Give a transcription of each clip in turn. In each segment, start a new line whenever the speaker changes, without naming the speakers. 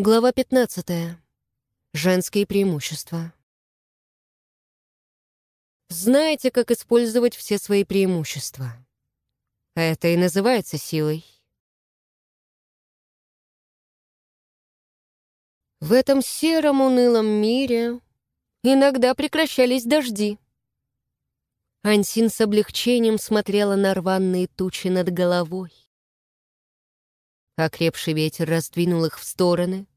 Глава 15. Женские преимущества. Знаете, как использовать все свои преимущества. Это и называется силой. В этом сером унылом мире иногда прекращались дожди. Ансин с облегчением смотрела на рваные тучи над головой. Окрепший ветер раздвинул их в стороны,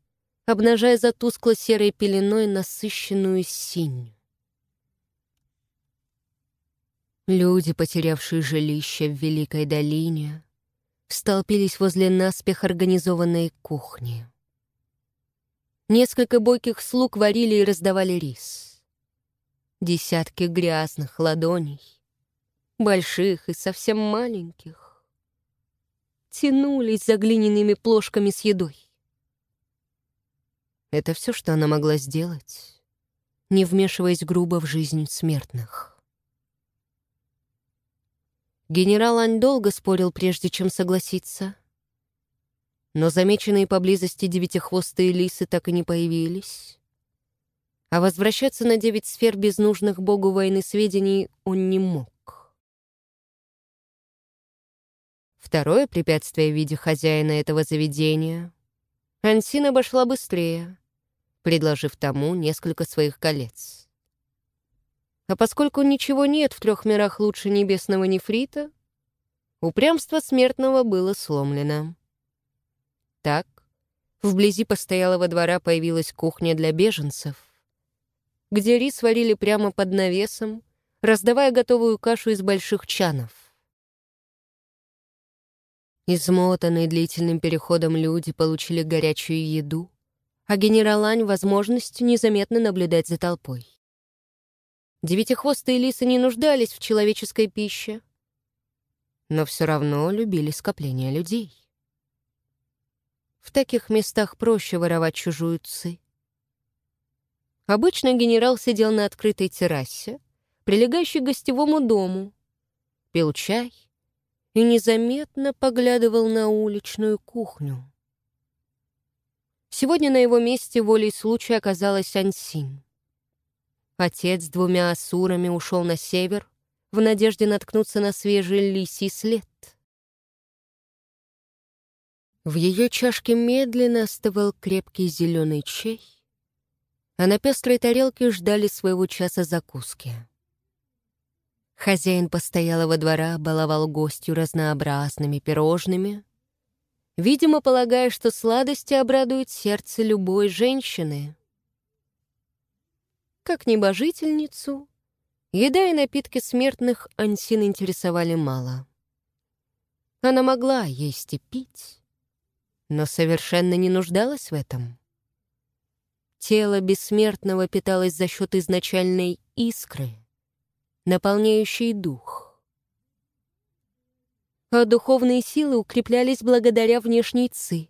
обнажая за тускло-серой пеленой насыщенную синь. Люди, потерявшие жилище в Великой долине, столпились возле наспех организованной кухни. Несколько бойких слуг варили и раздавали рис. Десятки грязных ладоней, больших и совсем маленьких, тянулись за глиняными плошками с едой. Это все, что она могла сделать, не вмешиваясь грубо в жизнь смертных. Генерал Ань долго спорил, прежде чем согласиться. Но замеченные поблизости девятихвостые лисы так и не появились. А возвращаться на девять сфер без нужных богу войны сведений он не мог. Второе препятствие в виде хозяина этого заведения Ансин обошла быстрее, предложив тому несколько своих колец. А поскольку ничего нет в трех мирах лучше небесного нефрита, упрямство смертного было сломлено. Так, вблизи постоялого двора появилась кухня для беженцев, где рис варили прямо под навесом, раздавая готовую кашу из больших чанов. Измотанные длительным переходом люди получили горячую еду, а генерал Ань — возможность незаметно наблюдать за толпой. Девятихвостые лисы не нуждались в человеческой пище, но все равно любили скопление людей. В таких местах проще воровать чужую ци. Обычно генерал сидел на открытой террасе, прилегающей к гостевому дому, пил чай — и незаметно поглядывал на уличную кухню. Сегодня на его месте волей случая оказалась Ансин. Отец с двумя асурами ушел на север в надежде наткнуться на свежий лисий след. В ее чашке медленно остывал крепкий зеленый чай, а на пестрой тарелке ждали своего часа закуски. Хозяин постоялого двора баловал гостю разнообразными пирожными, видимо, полагая, что сладости обрадуют сердце любой женщины. Как небожительницу, еда и напитки смертных Ансин интересовали мало. Она могла есть и пить, но совершенно не нуждалась в этом. Тело бессмертного питалось за счет изначальной искры — наполняющий дух. А духовные силы укреплялись благодаря внешней ци.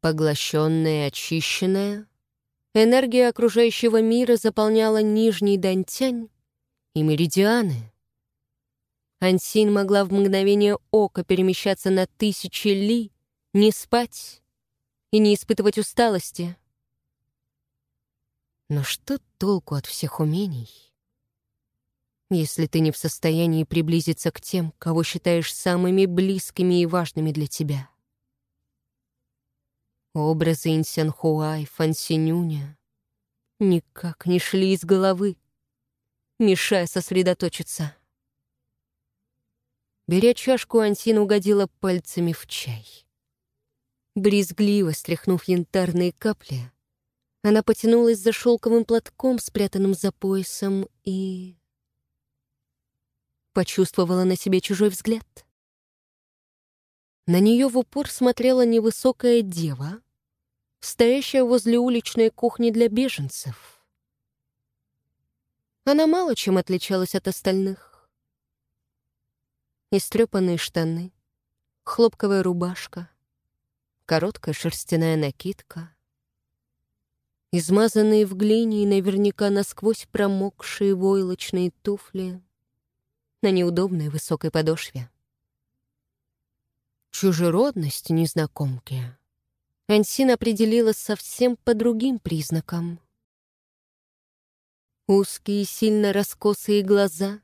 Поглощенная очищенная, энергия окружающего мира заполняла нижний дантянь и меридианы. Ансин могла в мгновение ока перемещаться на тысячи ли, не спать и не испытывать усталости. Но что толку от всех умений, если ты не в состоянии приблизиться к тем, кого считаешь самыми близкими и важными для тебя. Образы Инсянхуа и Фансинюня никак не шли из головы, мешая сосредоточиться. Беря чашку, Ансин угодила пальцами в чай. Брезгливо стряхнув янтарные капли, она потянулась за шелковым платком, спрятанным за поясом, и почувствовала на себе чужой взгляд. На нее в упор смотрела невысокая дева, стоящая возле уличной кухни для беженцев. Она мало чем отличалась от остальных. Истрепанные штаны, хлопковая рубашка, короткая шерстяная накидка, измазанные в глине и наверняка насквозь промокшие войлочные туфли — на неудобной высокой подошве. Чужеродность незнакомки Ансин определила совсем по другим признакам. Узкие, сильно раскосые глаза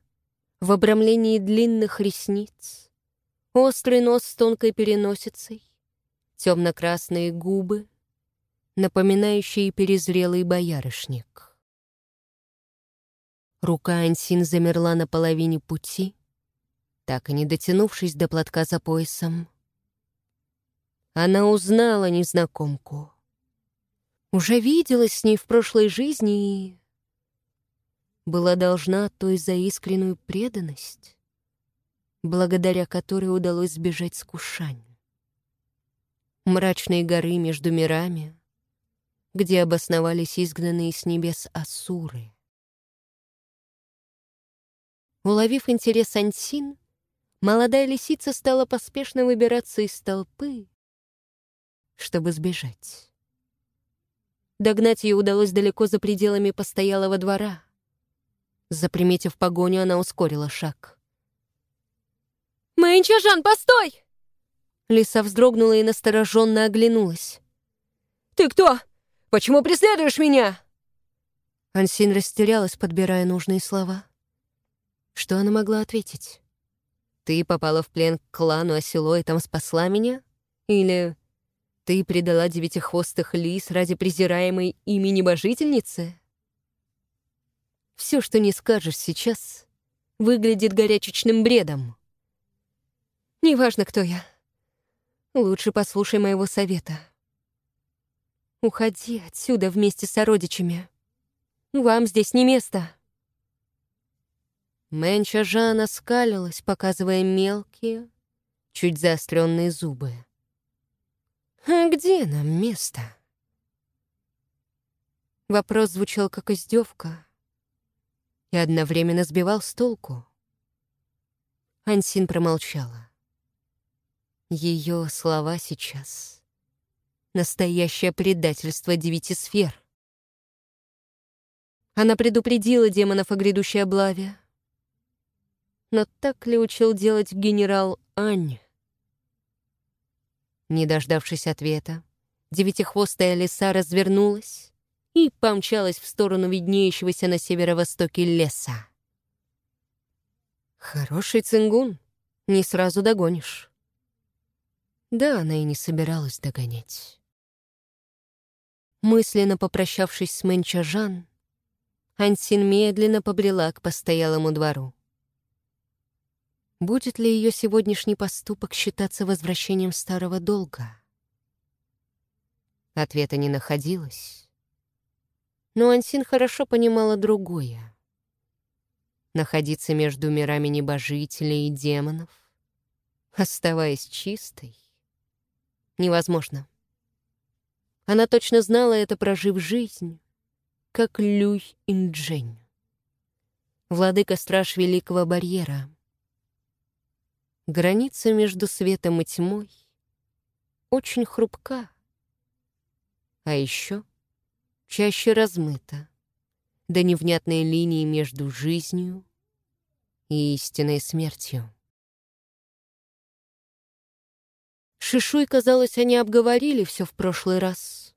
в обрамлении длинных ресниц, острый нос с тонкой переносицей, темно-красные губы, напоминающие перезрелый боярышник. Рука Ансин замерла на половине пути, так и не дотянувшись до платка за поясом. Она узнала незнакомку. Уже виделась с ней в прошлой жизни и была должна той за искреннюю преданность, благодаря которой удалось сбежать с Кушань. Мрачные горы между мирами, где обосновались изгнанные с небес асуры. Уловив интерес Ансин, молодая лисица стала поспешно выбираться из толпы, чтобы сбежать. Догнать ее удалось далеко за пределами постоялого двора. Заприметив погоню, она ускорила шаг. «Мэнчажан, постой!» Лиса вздрогнула и настороженно оглянулась. «Ты кто? Почему преследуешь меня?» Ансин растерялась, подбирая нужные слова. Что она могла ответить? «Ты попала в плен к клану Осело и там спасла меня? Или ты предала девятихвостых лис ради презираемой ими небожительницы?» Все, что не скажешь сейчас, выглядит горячечным бредом. Неважно, кто я. Лучше послушай моего совета. Уходи отсюда вместе с сородичами. Вам здесь не место. Мэнча Жана скалилась, показывая мелкие, чуть заостренные зубы. «А где нам место?» Вопрос звучал как издевка, и одновременно сбивал с толку. Ансин промолчала. Ее слова сейчас — настоящее предательство девяти сфер. Она предупредила демонов о грядущей облаве. Но так ли учил делать генерал Ань? Не дождавшись ответа, девятихвостая лиса развернулась и помчалась в сторону виднеющегося на северо-востоке леса. Хороший цингун, не сразу догонишь. Да, она и не собиралась догонять. Мысленно попрощавшись с Мэнчажан, Ансин медленно побрела к постоялому двору. Будет ли ее сегодняшний поступок считаться возвращением старого долга? Ответа не находилось. Но Ансин хорошо понимала другое. Находиться между мирами небожителей и демонов, оставаясь чистой, невозможно. Она точно знала это, прожив жизнь, как Люй Инджень, владыка-страж Великого Барьера. Граница между светом и тьмой очень хрупка. А еще — чаще размыта до невнятной линии между жизнью и истинной смертью. Шишуй, казалось, они обговорили все в прошлый раз.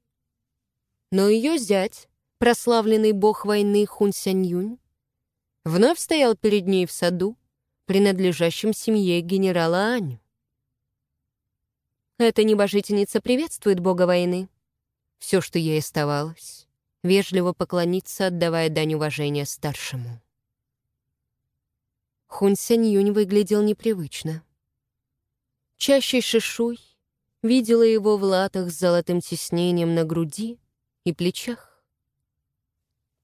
Но ее зять, прославленный бог войны Хун Сянь вновь стоял перед ней в саду, принадлежащем семье генерала Ань. Эта небожительница приветствует бога войны. Все, что ей оставалось, вежливо поклониться, отдавая дань уважения старшему. Хун Сянь Юнь выглядел непривычно. Чаще Шишуй видела его в латах с золотым тиснением на груди и плечах.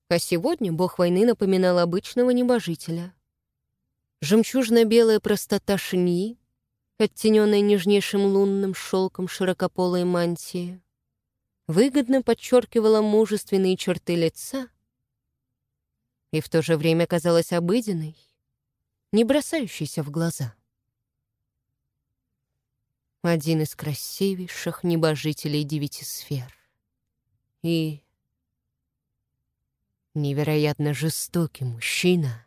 А сегодня бог войны напоминал обычного небожителя. Жемчужно-белая простота шиньи, оттененная нежнейшим лунным шелком широкополой мантии, выгодно подчеркивала мужественные черты лица и в то же время казалась обыденной, не бросающейся в глаза. Один из красивейших небожителей девяти сфер. И невероятно жестокий мужчина,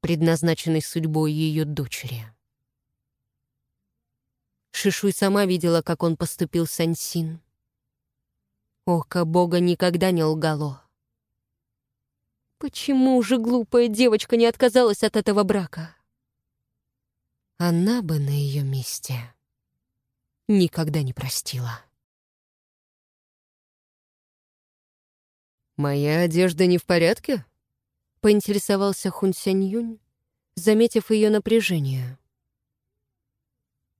предназначенный судьбой ее дочери. Шишуй сама видела, как он поступил с Ансин. Око Бога никогда не лгало. Почему же глупая девочка не отказалась от этого брака? Она бы на ее месте никогда не простила.
«Моя одежда не в порядке?»
— поинтересовался Хун Сянь Юнь, заметив ее напряжение.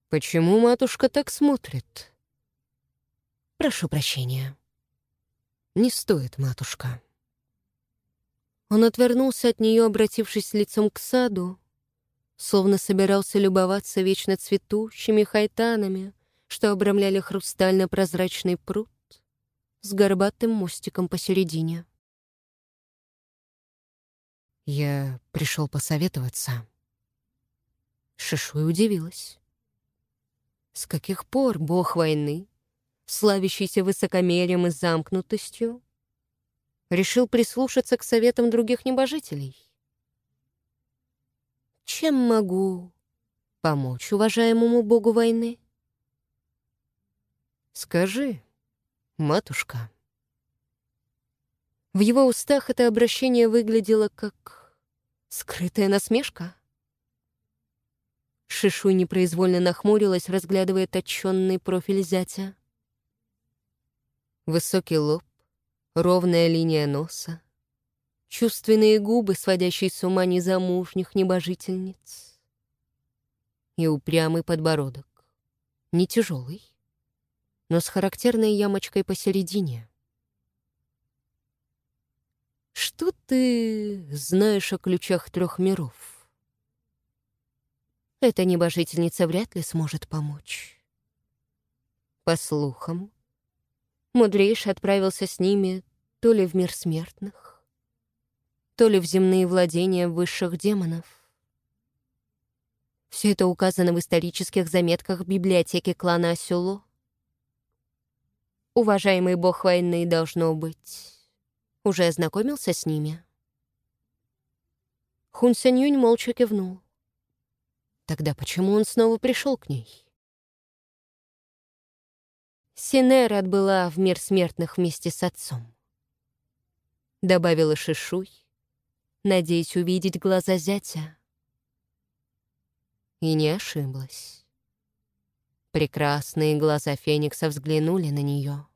«Почему матушка так смотрит?»
«Прошу прощения».
«Не стоит, матушка».
Он отвернулся от нее, обратившись лицом к саду, словно собирался любоваться вечно цветущими хайтанами, что обрамляли хрустально-прозрачный пруд с горбатым мостиком посередине.
Я пришел посоветоваться.
Шишуй удивилась. С каких пор бог войны, славящийся высокомерием и замкнутостью, решил прислушаться к советам других небожителей? Чем могу помочь уважаемому богу войны?
Скажи, матушка.
В его устах это обращение выглядело как скрытая насмешка. Шишуй непроизвольно нахмурилась, разглядывая точенный профиль зятя.
Высокий лоб, ровная линия носа,
чувственные губы, сводящие с ума незамужних небожительниц, и упрямый подбородок, не тяжелый, но с характерной ямочкой посередине. «Что ты знаешь о ключах трех миров?» эта небожительница вряд ли сможет помочь. По слухам, мудрейший отправился с ними то ли в мир смертных, то ли в земные владения высших демонов. Все это указано в исторических заметках библиотеки клана Асюло. Уважаемый бог войны, должно быть, уже ознакомился с ними. Хун Сянь молча кивнул. Тогда почему он снова пришел к ней? Синер отбыла в мир смертных вместе с отцом. Добавила Шишуй, надеясь увидеть глаза зятя. И не ошиблась. Прекрасные глаза Феникса взглянули на нее,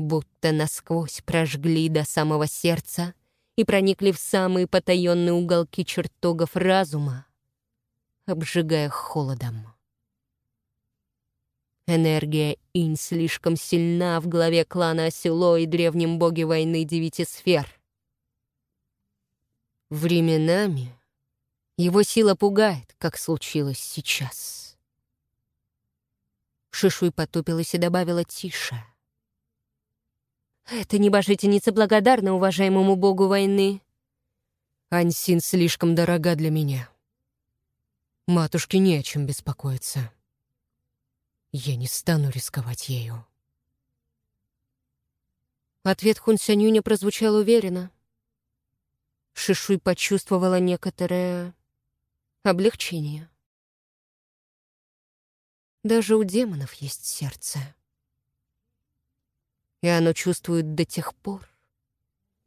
будто насквозь прожгли до самого сердца и проникли в самые потаенные уголки чертогов разума, обжигая холодом. Энергия инь слишком сильна в главе клана Осело и древнем боге войны девяти сфер. Временами его сила пугает, как случилось сейчас. Шишуй потупилась и добавила тише. «Эта небожительница благодарна уважаемому богу войны».
«Ансин слишком дорога для меня», Матушке не о чем беспокоиться. Я не стану рисковать ею.
Ответ Хун Сянюня прозвучал уверенно. Шишуй почувствовала некоторое облегчение. Даже у демонов есть сердце. И оно чувствует до тех пор,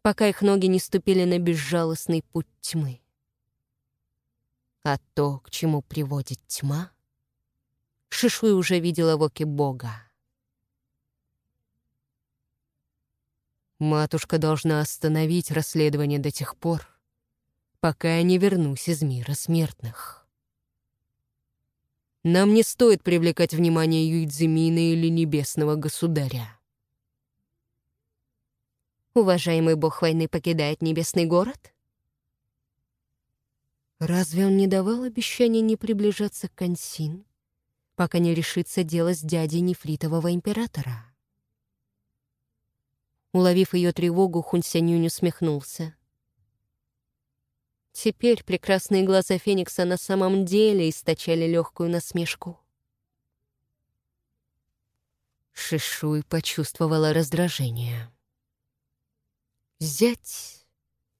пока их ноги не ступили на безжалостный путь тьмы. А то, к чему приводит тьма, Шишуй уже видела в оке Бога.
Матушка должна остановить расследование до тех пор, пока я не вернусь из мира смертных. Нам не стоит привлекать внимание Юйдзимина или Небесного Государя.
Уважаемый бог войны покидает небесный город? Разве он не давал обещания не приближаться к Консин, пока не решится дело с дядей нефритового императора? Уловив ее тревогу, Хунсянюнь усмехнулся. Теперь прекрасные глаза Феникса на самом деле источали легкую насмешку. Шишуй почувствовала раздражение. Зять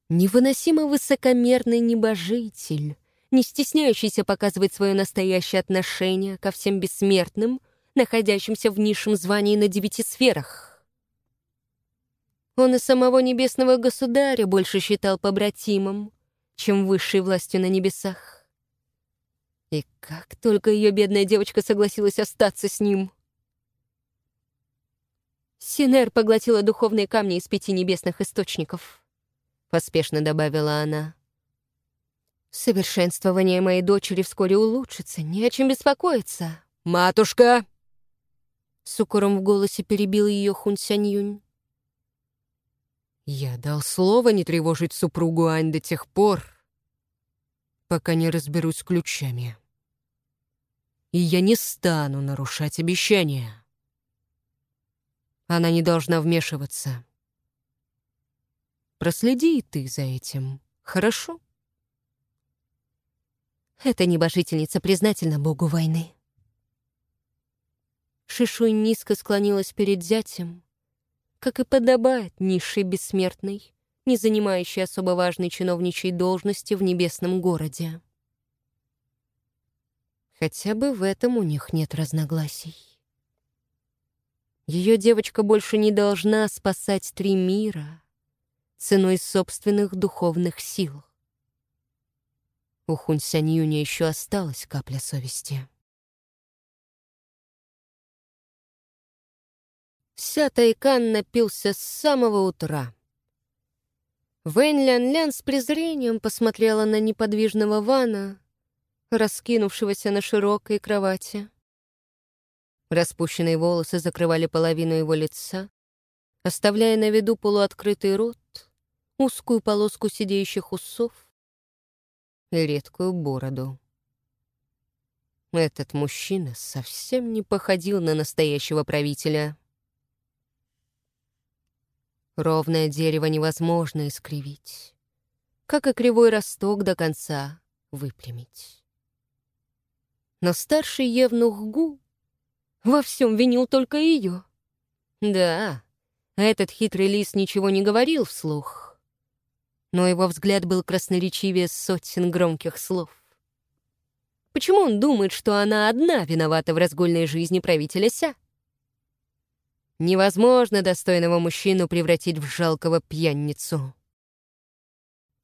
Невыносимо высокомерный небожитель, не стесняющийся показывать свое настоящее отношение ко всем бессмертным, находящимся в низшем звании на девяти сферах. Он и самого небесного государя больше считал побратимом, чем высшей властью на небесах. И как только ее бедная девочка согласилась остаться с ним. Синер поглотила духовные камни из пяти небесных источников, поспешно добавила она. Совершенствование моей дочери вскоре улучшится, не о чем беспокоиться.
«Матушка!»
С укором в голосе перебил ее Хун Сянь
«Я дал слово не тревожить супругу Ань до тех пор, пока не разберусь с ключами. И я не стану нарушать обещания. Она не должна вмешиваться. Проследи и ты за этим, хорошо?»
Эта небожительница признательна богу войны. Шишуй низко склонилась перед зятем, как и подобает низшей бессмертной, не занимающей особо важной чиновничьей должности в небесном городе. Хотя бы в этом у них нет разногласий. Ее девочка больше не должна спасать три мира ценой собственных духовных сил. У Юня еще осталась капля совести. Ся Тайкан напился с самого утра. Вэнь Лян Лян с презрением посмотрела на неподвижного Вана, раскинувшегося на широкой кровати. Распущенные волосы закрывали половину его лица, оставляя на виду полуоткрытый рот, узкую полоску сидеющих усов и редкую бороду. Этот мужчина совсем не походил на настоящего правителя. Ровное дерево невозможно искривить, как и кривой росток до конца выпрямить. Но старший Евнух Гу во всем винил только ее. Да, этот хитрый лис ничего не говорил вслух, но его взгляд был красноречивее сотен громких слов. Почему он думает, что она одна виновата в разгульной жизни правителя Ся? Невозможно достойного мужчину превратить в жалкого пьяницу.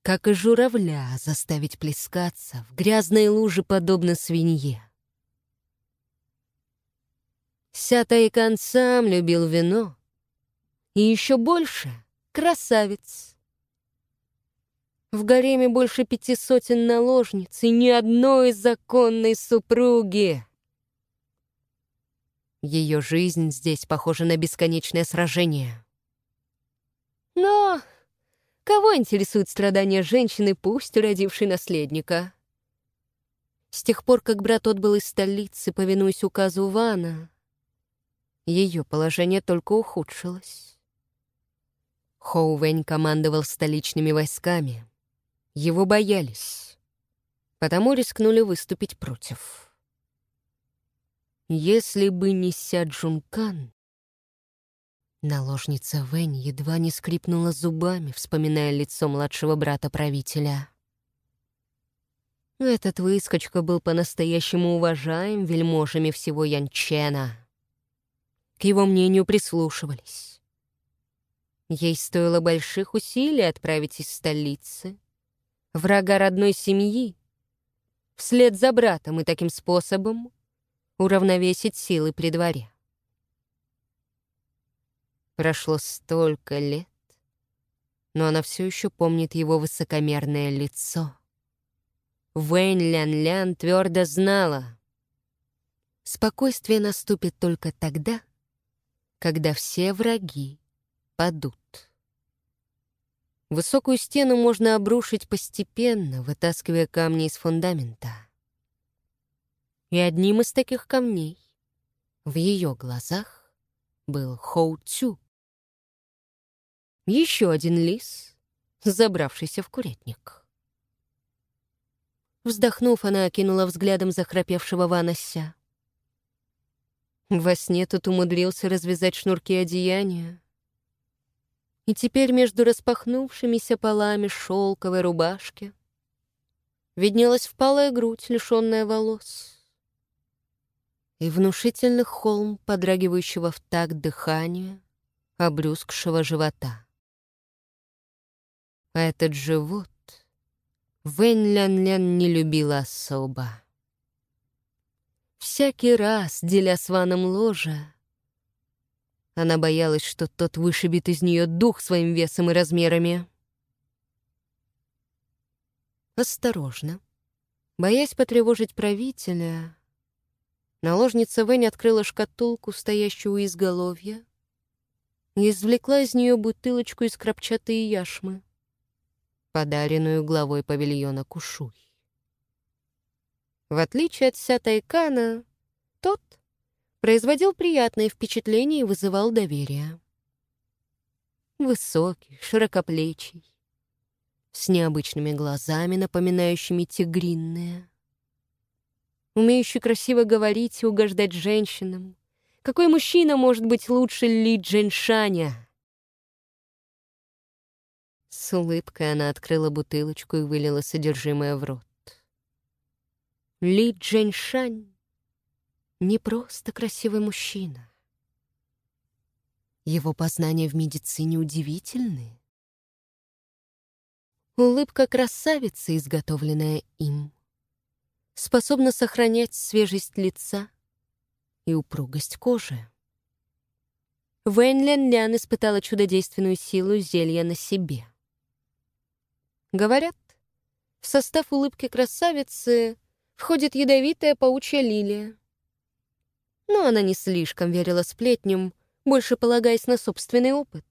Как и журавля заставить плескаться в грязной луже, подобно свинье. Ся Тайкан сам любил вино. И еще больше — красавец. В гареме больше пяти сотен наложниц и ни одной законной супруги. Ее жизнь здесь похожа на бесконечное сражение. Но кого интересуют страдания женщины, пусть родившей наследника? С тех пор, как брат отбыл из столицы, повинуясь указу Вана, ее положение только ухудшилось. Хоу Вэнь командовал столичными войсками. Его боялись, потому рискнули выступить против. Если бы не Ся Джункан, наложница Вэнь едва не скрипнула зубами, вспоминая лицо младшего брата правителя. Этот выскочка был по-настоящему уважаем вельможами всего Янчена. К его мнению прислушивались. Ей стоило больших усилий отправить из столицы врага родной семьи, вслед за братом и таким способом уравновесить силы при дворе. Прошло столько лет, но она все еще помнит его высокомерное лицо. Вэнь Лян-Лян твердо знала, спокойствие наступит только тогда, когда все враги падут. Высокую стену можно обрушить постепенно, вытаскивая камни из фундамента. И одним из таких камней в ее глазах был Хоу Цю. Еще один лис, забравшийся в курятник. Вздохнув, она окинула взглядом захрапевшего Ванася. Во сне тут умудрился развязать шнурки одеяния, и теперь между распахнувшимися полами шелковой рубашки виднелась впалая грудь, лишенная волос, и внушительный холм, подрагивающего в такт дыхания, обрюзгшего живота. А этот живот Вэнь Лян Лян не любила особо. Всякий раз, деля с Ваном ложа, она боялась, что тот вышибет из нее дух своим весом и размерами. Осторожно, боясь потревожить правителя, наложница Вэнь открыла шкатулку, стоящую у изголовья, и извлекла из нее бутылочку из крапчатой яшмы, подаренную главой павильона Кушуй. В отличие от Ся Тайкана, тот производил приятное впечатление и вызывал доверие. Высокий, широкоплечий, с необычными глазами, напоминающими тигринные. Умеющий красиво говорить и угождать женщинам. Какой мужчина может быть лучше Ли Дженшаня? С улыбкой она открыла бутылочку и вылила содержимое в рот. Ли Дженшань не просто красивый мужчина. Его познания в медицине удивительны. Улыбка красавицы, изготовленная им, способна сохранять свежесть лица и упругость кожи. Вэнь Лян Лян испытала чудодейственную силу зелья на себе. Говорят, в состав улыбки красавицы входит ядовитая паучья лилия но она не слишком верила сплетням, больше полагаясь на собственный опыт.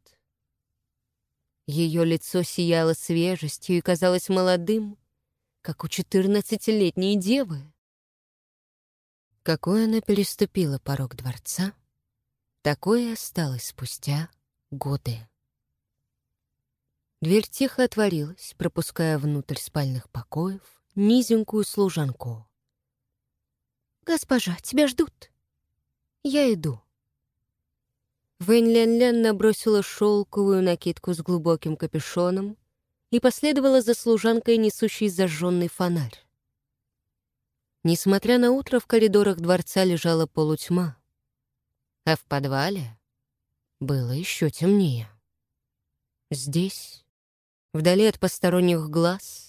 Ее лицо сияло свежестью и казалось молодым, как у четырнадцатилетней девы. Какой она переступила порог дворца, такое осталось спустя годы. Дверь тихо отворилась, пропуская внутрь спальных покоев низенькую служанку. «Госпожа, тебя ждут!» Я иду». Вэнь Лян Лян набросила шелковую накидку с глубоким капюшоном и последовала за служанкой, несущей зажженный фонарь. Несмотря на утро, в коридорах дворца лежала полутьма, а в подвале было еще темнее. Здесь, вдали от посторонних глаз,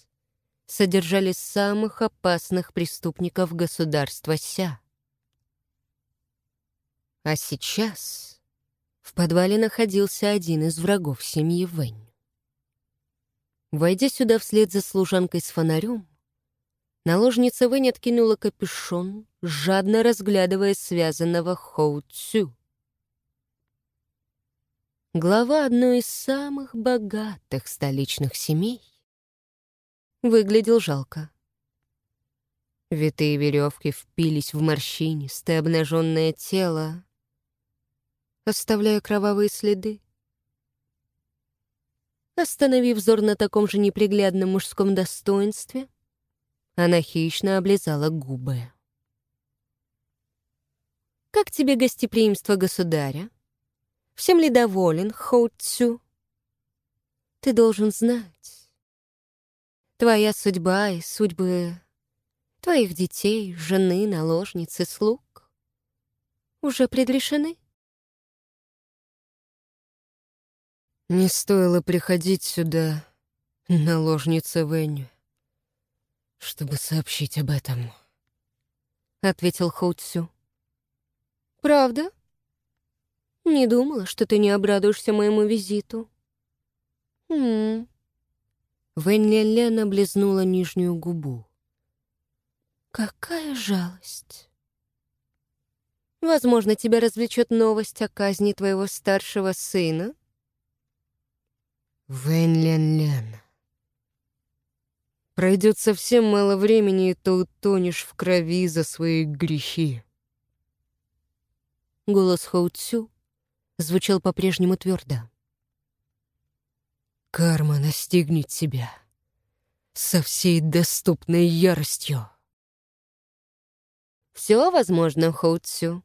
содержали самых опасных преступников государства Ся. А сейчас в подвале находился один из врагов семьи Вэнь. Войдя сюда вслед за служанкой с фонарем, наложница Вэнь откинула капюшон, жадно разглядывая связанного Хоу Цю. Глава одной из самых богатых столичных семей выглядел жалко. Витые веревки впились в морщинистое обнаженное тело, оставляя кровавые следы. Остановив взор на таком же неприглядном мужском достоинстве, она хищно облизала губы. «Как тебе гостеприимство государя? Всем ли доволен Хоу Цю? Ты должен знать. Твоя судьба и судьбы твоих детей, жены, наложницы, слуг уже предрешены.
Не стоило приходить сюда, наложница Вэнь, чтобы сообщить об этом, — ответил Хоутсю.
«Правда? Не думала, что ты не обрадуешься моему визиту». «Хм...»
Вэнь Лен облизнула нижнюю губу.
«Какая жалость!» «Возможно, тебя развлечет новость о казни твоего старшего сына?»
Вэнь-лян-лян. Пройдет совсем мало времени, и ты утонешь в крови за свои грехи.
Голос Хоу-Цю звучал по-прежнему твердо.
Карма настигнет тебя со всей доступной яростью.
Все возможно, Хоу-Цю.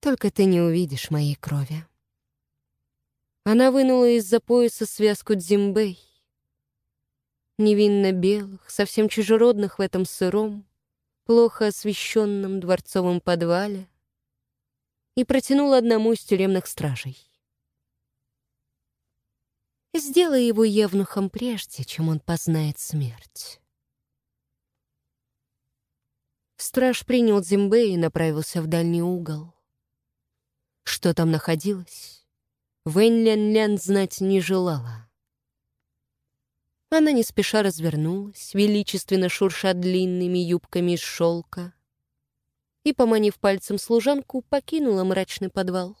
Только ты не увидишь моей крови. Она вынула из-за пояса связку дзимбэй. невинно белых, совсем чужеродных в этом сыром, плохо освещенном дворцовом подвале, и протянул одному из тюремных стражей. Сделай его евнухом прежде, чем он познает смерть. Страж принял Зимбе и направился в дальний угол. Что там находилось, Вэнь Лян Лян знать не желала. Она не спеша развернулась, величественно шурша длинными юбками из шелка, и, поманив пальцем служанку, покинула мрачный подвал.